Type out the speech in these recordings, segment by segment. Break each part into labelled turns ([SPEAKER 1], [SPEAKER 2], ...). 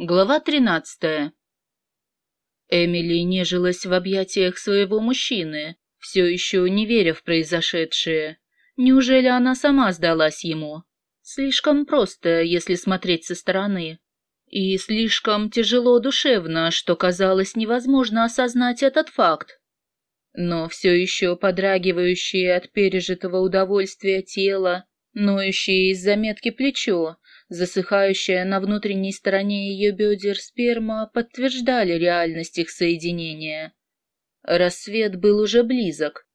[SPEAKER 1] Глава тринадцатая. Эмили нежилась в объятиях своего мужчины, все еще не веря в произошедшее. Неужели она сама сдалась ему? Слишком просто, если смотреть со стороны. И слишком тяжело душевно, что казалось невозможно осознать этот факт. Но все еще подрагивающее от пережитого удовольствия тело, ноющее из заметки плечо, засыхающая на внутренней стороне ее бедер сперма подтверждали реальность их соединения. Рассвет был уже близок.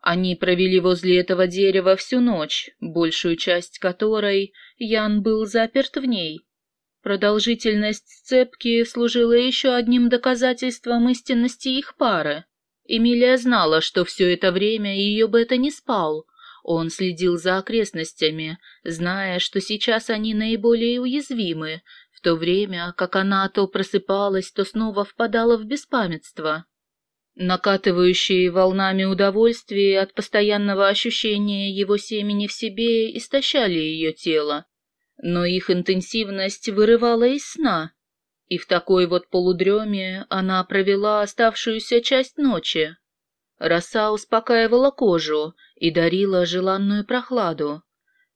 [SPEAKER 1] Они провели возле этого дерева всю ночь, большую часть которой Ян был заперт в ней. Продолжительность сцепки служила еще одним доказательством истинности их пары. Эмилия знала, что все это время ее Бета не спал, он следил за окрестностями, зная, что сейчас они наиболее уязвимы, в то время как она то просыпалась, то снова впадала в беспамятство. Накатывающие волнами удовольствия от постоянного ощущения его семени в себе истощали ее тело, но их интенсивность вырывала из сна, и в такой вот полудреме она провела оставшуюся часть ночи. Роса успокаивала кожу и дарила желанную прохладу.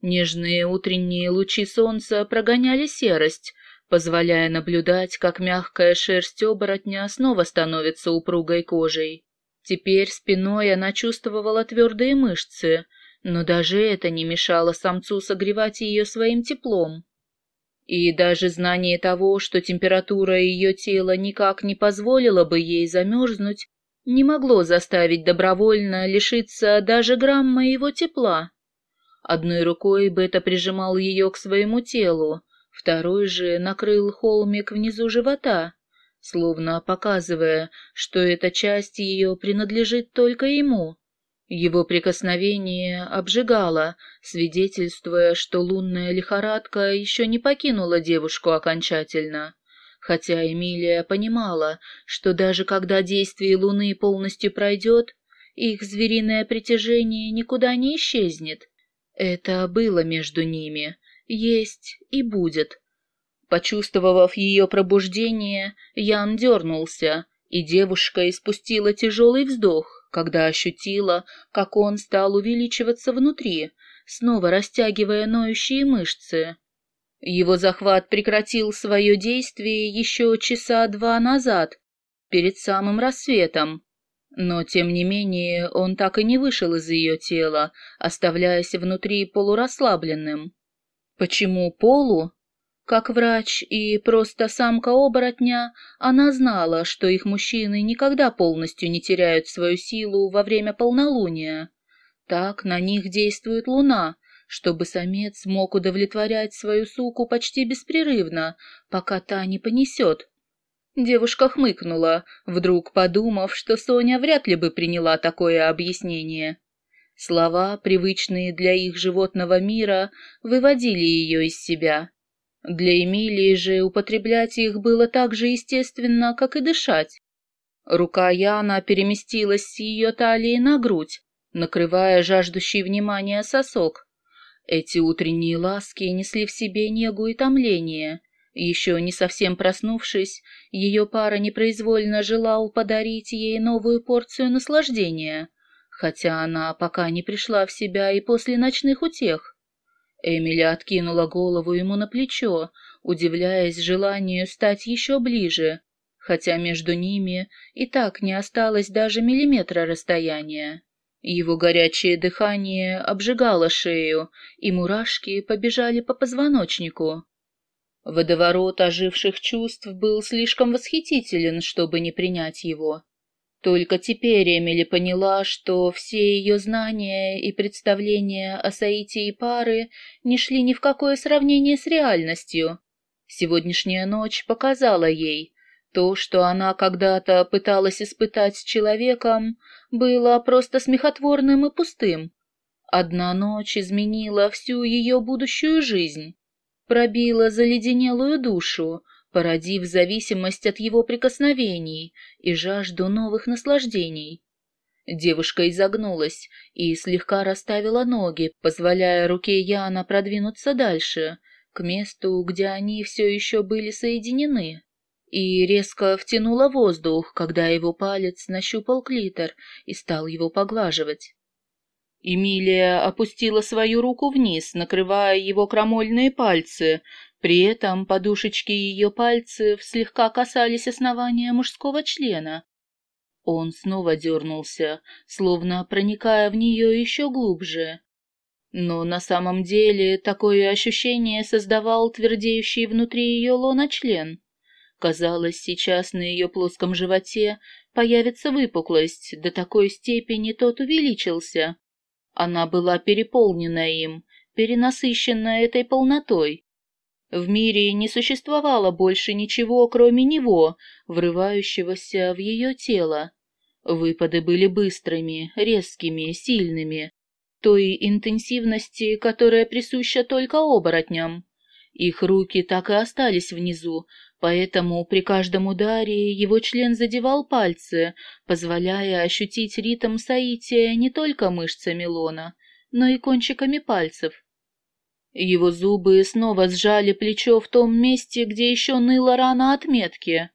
[SPEAKER 1] Нежные утренние лучи солнца прогоняли серость, позволяя наблюдать, как мягкая шерсть оборотня снова становится упругой кожей. Теперь спиной она чувствовала твердые мышцы, но даже это не мешало самцу согревать ее своим теплом. И даже знание того, что температура ее тела никак не позволила бы ей замерзнуть, не могло заставить добровольно лишиться даже грамма его тепла. Одной рукой Бета прижимал ее к своему телу, второй же накрыл холмик внизу живота, словно показывая, что эта часть ее принадлежит только ему. Его прикосновение обжигало, свидетельствуя, что лунная лихорадка еще не покинула девушку окончательно хотя Эмилия понимала, что даже когда действие Луны полностью пройдет, их звериное притяжение никуда не исчезнет. Это было между ними, есть и будет. Почувствовав ее пробуждение, Ян дернулся, и девушка испустила тяжелый вздох, когда ощутила, как он стал увеличиваться внутри, снова растягивая ноющие мышцы. Его захват прекратил свое действие еще часа два назад, перед самым рассветом. Но, тем не менее, он так и не вышел из ее тела, оставляясь внутри полурасслабленным. Почему полу? Как врач и просто самка-оборотня, она знала, что их мужчины никогда полностью не теряют свою силу во время полнолуния. Так на них действует луна, чтобы самец мог удовлетворять свою суку почти беспрерывно, пока та не понесет. Девушка хмыкнула, вдруг подумав, что Соня вряд ли бы приняла такое объяснение. Слова, привычные для их животного мира, выводили ее из себя. Для Эмилии же употреблять их было так же естественно, как и дышать. Рука Яна переместилась с ее талии на грудь, накрывая жаждущий внимания сосок. Эти утренние ласки несли в себе негу и томление. Еще не совсем проснувшись, ее пара непроизвольно желал подарить ей новую порцию наслаждения, хотя она пока не пришла в себя и после ночных утех. Эмили откинула голову ему на плечо, удивляясь желанию стать еще ближе, хотя между ними и так не осталось даже миллиметра расстояния. Его горячее дыхание обжигало шею, и мурашки побежали по позвоночнику. Водоворот оживших чувств был слишком восхитителен, чтобы не принять его. Только теперь Эмили поняла, что все ее знания и представления о соитии пары не шли ни в какое сравнение с реальностью. Сегодняшняя ночь показала ей, то, что она когда-то пыталась испытать с человеком, было просто смехотворным и пустым. Одна ночь изменила всю ее будущую жизнь, пробила заледенелую душу, породив зависимость от его прикосновений и жажду новых наслаждений. Девушка изогнулась и слегка расставила ноги, позволяя руке Яна продвинуться дальше, к месту, где они все еще были соединены, и резко втянула воздух, когда его палец нащупал клитор и стал его поглаживать. Эмилия опустила свою руку вниз, накрывая его крамольные пальцы, при этом подушечки ее пальцев слегка касались основания мужского члена. Он снова дернулся, словно проникая в нее еще глубже. Но на самом деле такое ощущение создавал твердеющий внутри ее лона член. Казалось, сейчас на ее плоском животе появится выпуклость, до такой степени тот увеличился. Она была переполнена им, перенасыщена этой полнотой. В мире не существовало больше ничего, кроме него, врывающегося в ее тело. Выпады были быстрыми, резкими, сильными, той интенсивности, которая присуща только оборотням. Их руки так и остались внизу, поэтому при каждом ударе его член задевал пальцы, позволяя ощутить ритм соития не только мышцами лона, но и кончиками пальцев. Его зубы снова сжали плечо в том месте, где еще ныла рана отметки.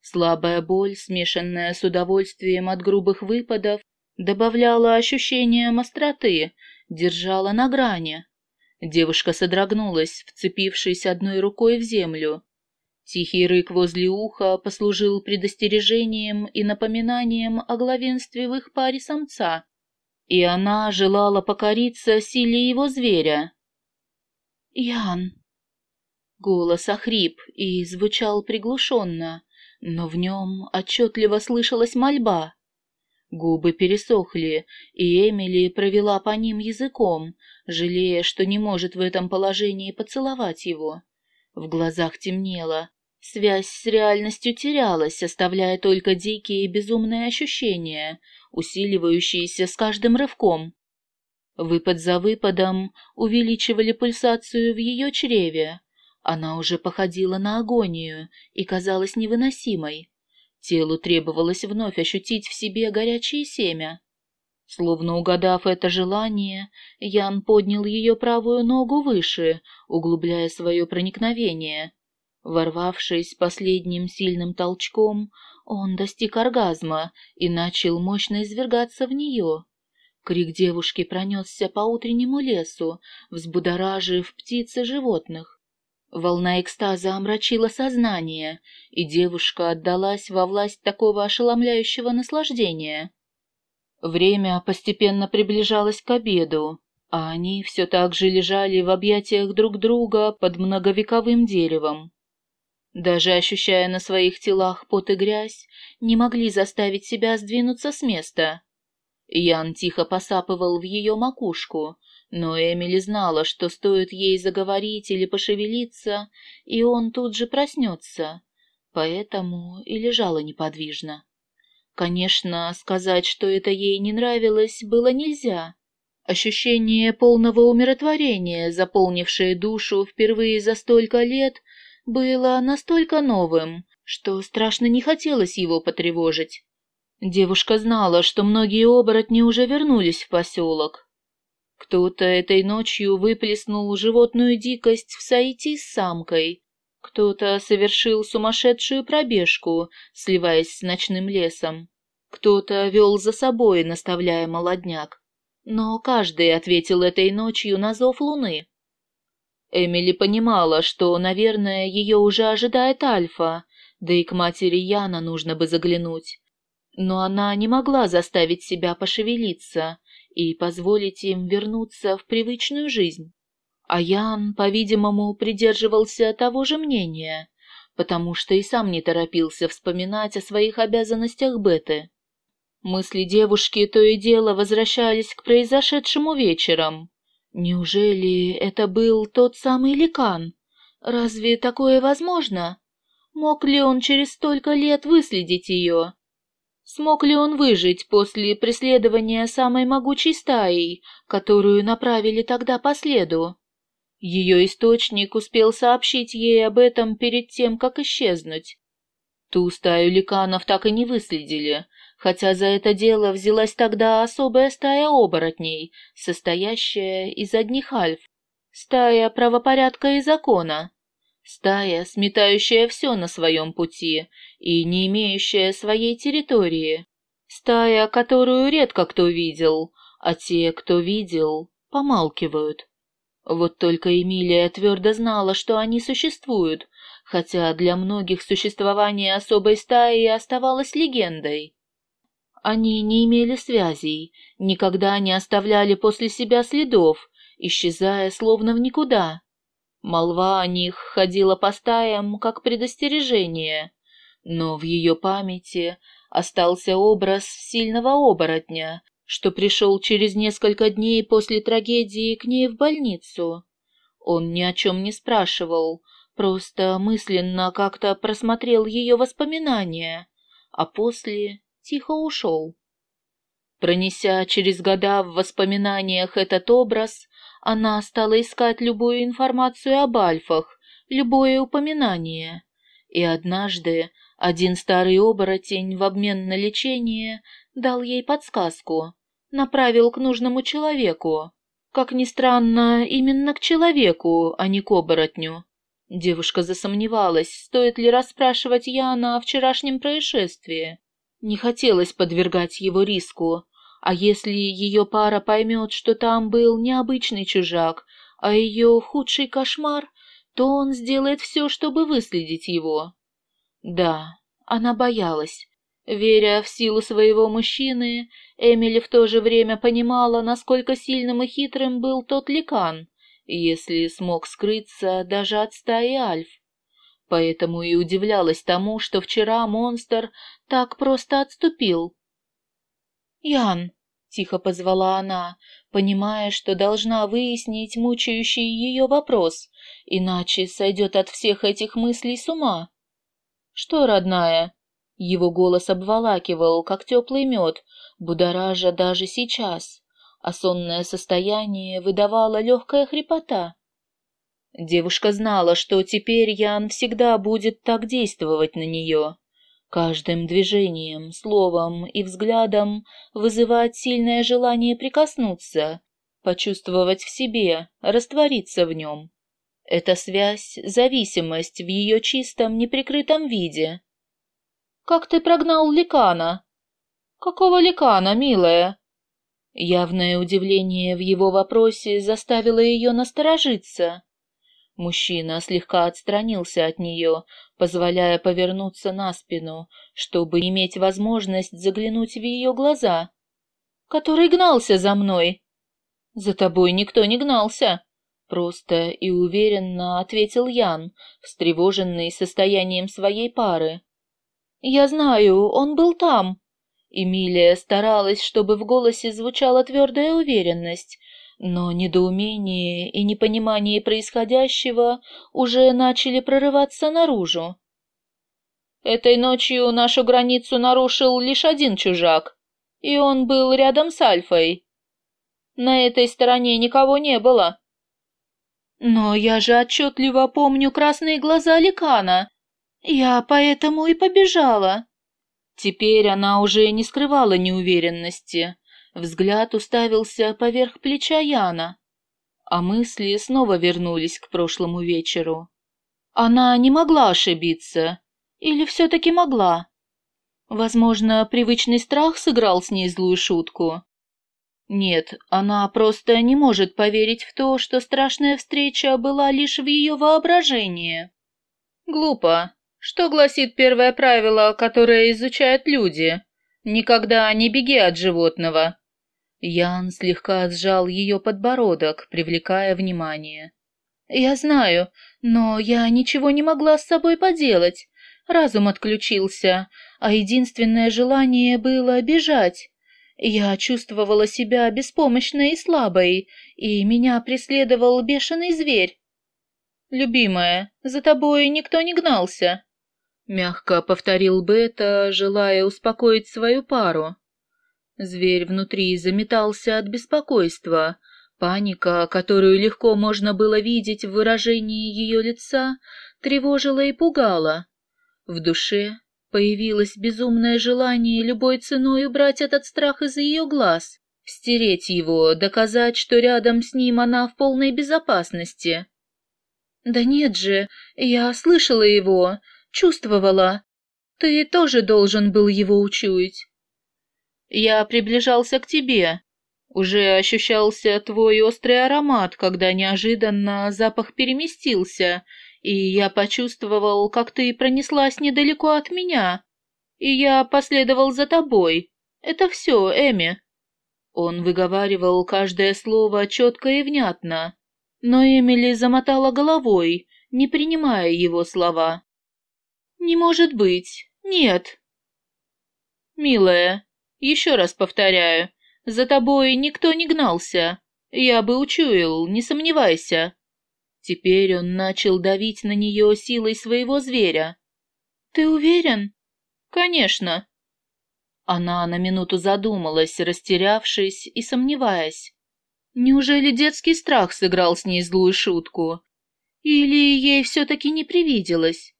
[SPEAKER 1] Слабая боль, смешанная с удовольствием от грубых выпадов, добавляла ощущение остроты, держала на грани. Девушка содрогнулась, вцепившись одной рукой в землю. Тихий рык возле уха послужил предостережением и напоминанием о главенстве в их паре самца, и она желала покориться силе его зверя. «Ян!» Голос охрип и звучал приглушенно, но в нем отчетливо слышалась мольба. Губы пересохли, и Эмили провела по ним языком, жалея, что не может в этом положении поцеловать его. В глазах темнело. Связь с реальностью терялась, оставляя только дикие и безумные ощущения, усиливающиеся с каждым рывком. Выпад за выпадом увеличивали пульсацию в ее чреве. Она уже походила на агонию и казалась невыносимой. Телу требовалось вновь ощутить в себе горячее семя. Словно угадав это желание, Ян поднял ее правую ногу выше, углубляя свое проникновение. Ворвавшись последним сильным толчком, он достиг оргазма и начал мощно извергаться в нее. Крик девушки пронесся по утреннему лесу, взбудоражив птиц и животных. Волна экстаза омрачила сознание, и девушка отдалась во власть такого ошеломляющего наслаждения. Время постепенно приближалось к обеду, а они все так же лежали в объятиях друг друга под многовековым деревом. Даже ощущая на своих телах пот и грязь, не могли заставить себя сдвинуться с места. Ян тихо посапывал в ее макушку, но Эмили знала, что стоит ей заговорить или пошевелиться, и он тут же проснется, поэтому и лежала неподвижно. Конечно, сказать, что это ей не нравилось, было нельзя. Ощущение полного умиротворения, заполнившее душу впервые за столько лет, было настолько новым, что страшно не хотелось его потревожить. Девушка знала, что многие оборотни уже вернулись в поселок, кто-то этой ночью выплеснул животную дикость в Саити с самкой, кто-то совершил сумасшедшую пробежку, сливаясь с ночным лесом, кто-то вел за собой, наставляя молодняк. Но каждый ответил этой ночью на зов луны. Эмили понимала, что, наверное, ее уже ожидает Альфа, да и к матери Яна нужно бы заглянуть. Но она не могла заставить себя пошевелиться, и позволить им вернуться в привычную жизнь. А Ян, по-видимому, придерживался того же мнения, потому что и сам не торопился вспоминать о своих обязанностях Беты. Мысли девушки то и дело возвращались к произошедшему вечером. Неужели это был тот самый ликан? Разве такое возможно? Мог ли он через столько лет выследить ее? Смог ли он выжить после преследования самой могучей стаей, которую направили тогда по следу? Ее источник успел сообщить ей об этом перед тем, как исчезнуть. Ту стаю ликанов так и не выследили, хотя за это дело взялась тогда особая стая оборотней, состоящая из одних альф. Стая правопорядка и закона. Стая, сметающая все на своем пути и не имеющая своей территории. Стая, которую редко кто видел, а те, кто видел, помалкивают. Вот только Эмилия твердо знала, что они существуют, хотя для многих существование особой стаи оставалось легендой. Они не имели связей, никогда не оставляли после себя следов, исчезая словно в никуда. Молва о них ходила по стаям, как предостережение, но в ее памяти остался образ сильного оборотня, что пришел через несколько дней после трагедии к ней в больницу. Он ни о чем не спрашивал, просто мысленно как-то просмотрел ее воспоминания, а после тихо ушел. Пронеся через года в воспоминаниях этот образ, она стала искать любую информацию об альфах, любое упоминание. И однажды один старый оборотень в обмен на лечение дал ей подсказку направил к нужному человеку. Как ни странно, именно к человеку, а не к оборотню. Девушка засомневалась, стоит ли расспрашивать Яна о вчерашнем происшествии. Не хотелось подвергать его риску, а если ее пара поймет, что там был необычный чужак, а ее худший кошмар, то он сделает все, чтобы выследить его. Да, она боялась, Веря в силу своего мужчины, Эмили в то же время понимала, насколько сильным и хитрым был тот ликан, если смог скрыться даже от стаи альф. Поэтому и удивлялась тому, что вчера монстр так просто отступил. «Ян!» — тихо позвала она, понимая, что должна выяснить мучающий ее вопрос, иначе сойдет от всех этих мыслей с ума. «Что, родная?» Его голос обволакивал, как теплый мед, будоража даже сейчас, а сонное состояние выдавало легкая хрипота. Девушка знала, что теперь Ян всегда будет так действовать на нее. Каждым движением, словом и взглядом вызывать сильное желание прикоснуться, почувствовать в себе, раствориться в нем. Эта связь — зависимость в ее чистом, неприкрытом виде, как ты прогнал ликана?» «Какого ликана, милая?» Явное удивление в его вопросе заставило ее насторожиться. Мужчина слегка отстранился от нее, позволяя повернуться на спину, чтобы иметь возможность заглянуть в ее глаза. «Который гнался за мной?» «За тобой никто не гнался», — просто и уверенно ответил Ян, встревоженный состоянием своей пары. «Я знаю, он был там». Эмилия старалась, чтобы в голосе звучала твердая уверенность, но недоумение и непонимание происходящего уже начали прорываться наружу. Этой ночью нашу границу нарушил лишь один чужак, и он был рядом с Альфой. На этой стороне никого не было. Но я же отчетливо помню красные глаза Ликана, я поэтому и побежала. Теперь она уже не скрывала неуверенности. Взгляд уставился поверх плеча Яна, а мысли снова вернулись к прошлому вечеру. Она не могла ошибиться. Или все-таки могла? Возможно, привычный страх сыграл с ней злую шутку. Нет, она просто не может поверить в то, что страшная встреча была лишь в ее воображении. Глупо. Что гласит первое правило, которое изучают люди? Никогда не беги от животного. Ян слегка сжал ее подбородок, привлекая внимание. Я знаю, но я ничего не могла с собой поделать. Разум отключился, а единственное желание было бежать. Я чувствовала себя беспомощной и слабой, и меня преследовал бешеный зверь. «Любимая, за тобой никто не гнался», Мягко повторил Бета, желая успокоить свою пару. Зверь внутри заметался от беспокойства. Паника, которую легко можно было видеть в выражении ее лица, тревожила и пугала. В душе появилось безумное желание любой ценой убрать этот страх из ее глаз. Стереть его, доказать, что рядом с ним она в полной безопасности. Да нет же, я слышала его, чувствовала. Ты тоже должен был его учуять. Я приближался к тебе. Уже ощущался твой острый аромат, когда неожиданно запах переместился, и я почувствовал, как ты пронеслась недалеко от меня, и я последовал за тобой. Это все, Эми». Он выговаривал каждое слово четко и внятно, но Эмили замотала головой, не принимая его слова. «Не может быть. Нет». «Милая, еще раз повторяю, за тобой никто не гнался. Я бы учуял, не сомневайся». Теперь он начал давить на нее силой своего зверя. «Ты уверен?» «Конечно». Она на минуту задумалась, растерявшись и сомневаясь. Неужели детский страх сыграл с ней злую шутку? Или ей все-таки не привиделось?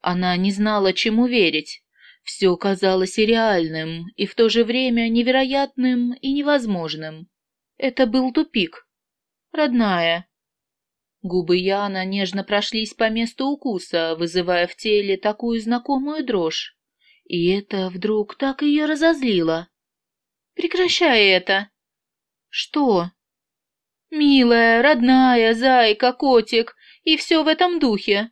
[SPEAKER 1] Она не знала, чему верить. Все казалось и реальным, и в то же время невероятным и невозможным. Это был тупик. Родная. Губы Яна нежно прошлись по месту укуса, вызывая в теле такую знакомую дрожь. И это вдруг так ее разозлило. «Прекращай это!» «Что?» «Милая, родная, зайка, котик, и все в этом духе!»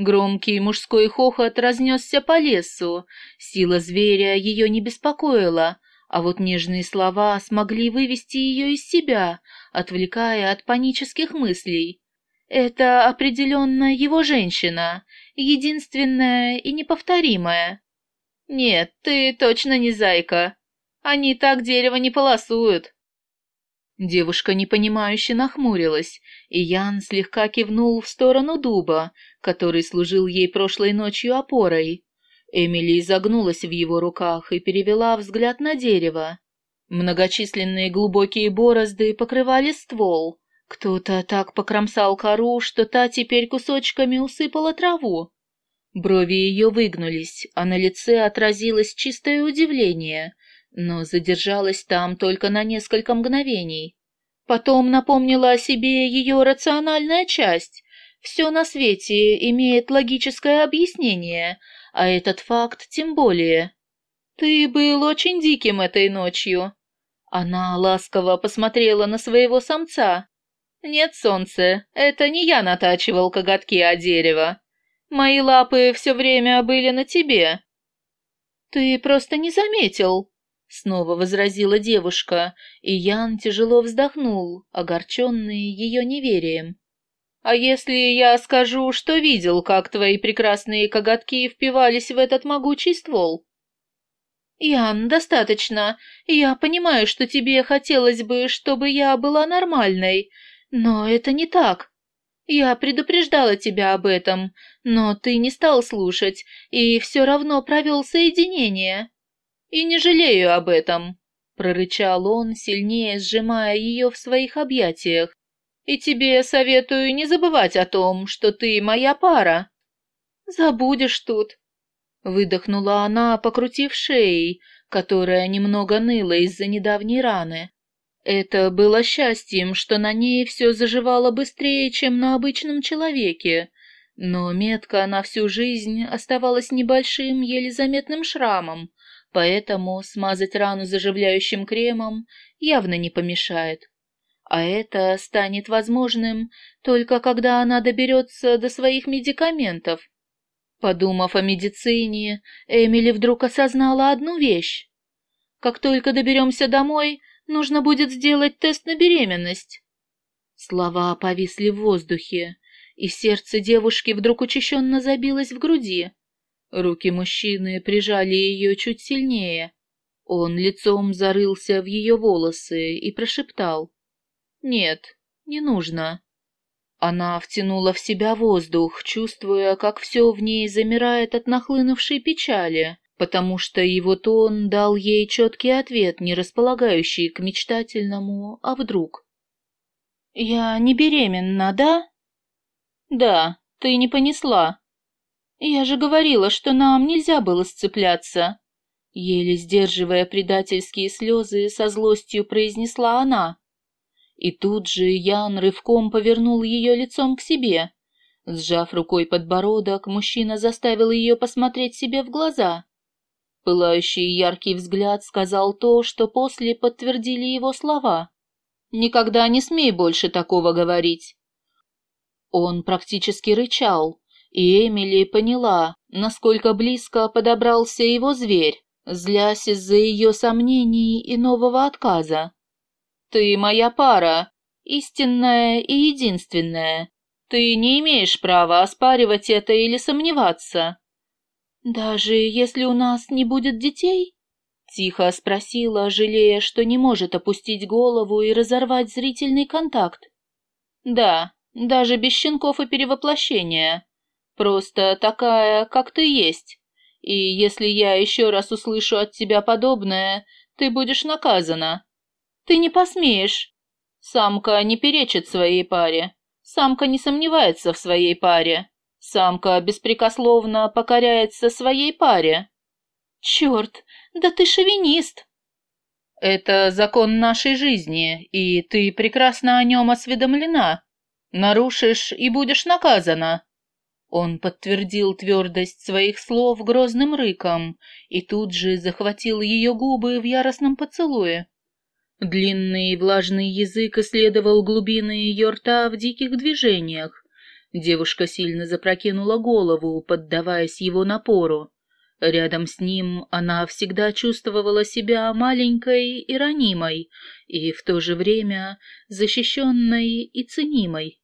[SPEAKER 1] Громкий мужской хохот разнесся по лесу. Сила зверя ее не беспокоила, а вот нежные слова смогли вывести ее из себя, отвлекая от панических мыслей. Это определенно его женщина, единственная и неповторимая. «Нет, ты точно не зайка. Они так дерево не полосуют». Девушка непонимающе нахмурилась, и Ян слегка кивнул в сторону дуба, который служил ей прошлой ночью опорой. Эмили изогнулась в его руках и перевела взгляд на дерево. Многочисленные глубокие борозды покрывали ствол. Кто-то так покромсал кору, что та теперь кусочками усыпала траву. Брови ее выгнулись, а на лице отразилось чистое удивление, но задержалось там только на несколько мгновений. Потом напомнила о себе ее рациональная часть. Все на свете имеет логическое объяснение, а этот факт тем более. «Ты был очень диким этой ночью». Она ласково посмотрела на своего самца. «Нет, солнце, это не я натачивал коготки о дерево. Мои лапы все время были на тебе». «Ты просто не заметил», — снова возразила девушка, и Ян тяжело вздохнул, огорченный ее неверием. «А если я скажу, что видел, как твои прекрасные коготки впивались в этот могучий ствол?» «Ян, достаточно. Я понимаю, что тебе хотелось бы, чтобы я была нормальной, но это не так. Я предупреждала тебя об этом, но ты не стал слушать и все равно провел соединение. И не жалею об этом, прорычал он, сильнее сжимая ее в своих объятиях. И тебе советую не забывать о том, что ты моя пара. Забудешь тут, выдохнула она, покрутив шеей, которая немного ныла из-за недавней раны. Это было счастьем, что на ней все заживало быстрее, чем на обычном человеке, но метка на всю жизнь оставалась небольшим, еле заметным шрамом, поэтому смазать рану заживляющим кремом явно не помешает. А это станет возможным только когда она доберется до своих медикаментов. Подумав о медицине, Эмили вдруг осознала одну вещь. Как только доберемся домой, Нужно будет сделать тест на беременность. Слова повисли в воздухе, и сердце девушки вдруг учащенно забилось в груди. Руки мужчины прижали ее чуть сильнее. Он лицом зарылся в ее волосы и прошептал. «Нет, не нужно». Она втянула в себя воздух, чувствуя, как все в ней замирает от нахлынувшей печали потому что его тон дал ей четкий ответ, не располагающий к мечтательному «а вдруг?». «Я не беременна, да?» «Да, ты не понесла. Я же говорила, что нам нельзя было сцепляться. Еле сдерживая предательские слезы, со злостью произнесла она. И тут же Ян рывком повернул ее лицом к себе. Сжав рукой подбородок, мужчина заставил ее посмотреть себе в глаза. Пылающий яркий взгляд сказал то, что после подтвердили его слова. «Никогда не смей больше такого говорить». Он практически рычал, и Эмили поняла, насколько близко подобрался его зверь, злясь из-за ее сомнений и нового отказа. «Ты моя пара, истинная и единственная. Ты не имеешь права оспаривать это или сомневаться. «Даже если у нас не будет детей?» Тихо спросила, жалея, что не может опустить голову и разорвать зрительный контакт. «Да, даже без щенков и перевоплощения. Просто такая, как ты есть. И если я еще раз услышу от тебя подобное, ты будешь наказана. Ты не посмеешь. Самка не перечит своей паре. Самка не сомневается в своей паре. Самка беспрекословно покоряется своей паре. Черт, да ты шовинист. Это закон нашей жизни, и ты прекрасно о нем осведомлена. Нарушишь и будешь наказана. Он подтвердил твердость своих слов грозным рыком и тут же захватил ее губы в яростном поцелуе. Длинный влажный язык исследовал глубины ее рта в диких движениях, Девушка сильно запрокинула голову, поддаваясь его напору. Рядом с ним она всегда чувствовала себя маленькой и ранимой, и в то же время защищенной и ценимой.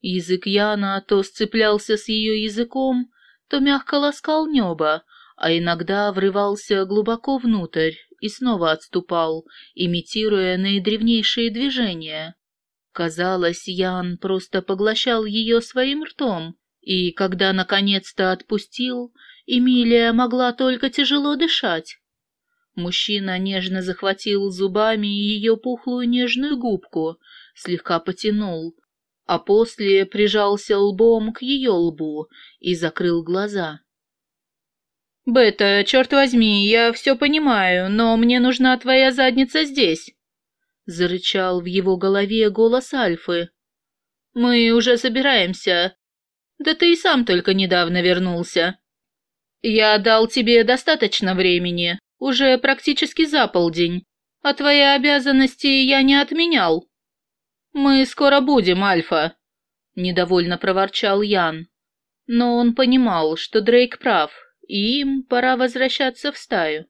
[SPEAKER 1] Язык Яна то сцеплялся с ее языком, то мягко ласкал небо, а иногда врывался глубоко внутрь и снова отступал, имитируя наидревнейшие движения. Казалось, Ян просто поглощал ее своим ртом, и когда наконец-то отпустил, Эмилия могла только тяжело дышать. Мужчина нежно захватил зубами ее пухлую нежную губку, слегка потянул, а после прижался лбом к ее лбу и закрыл глаза. «Бета, черт возьми, я все понимаю, но мне нужна твоя задница здесь». Зарычал в его голове голос Альфы. «Мы уже собираемся. Да ты и сам только недавно вернулся. Я дал тебе достаточно времени, уже практически за полдень, а твои обязанности я не отменял. Мы скоро будем, Альфа», — недовольно проворчал Ян. Но он понимал, что Дрейк прав, им пора возвращаться в стаю.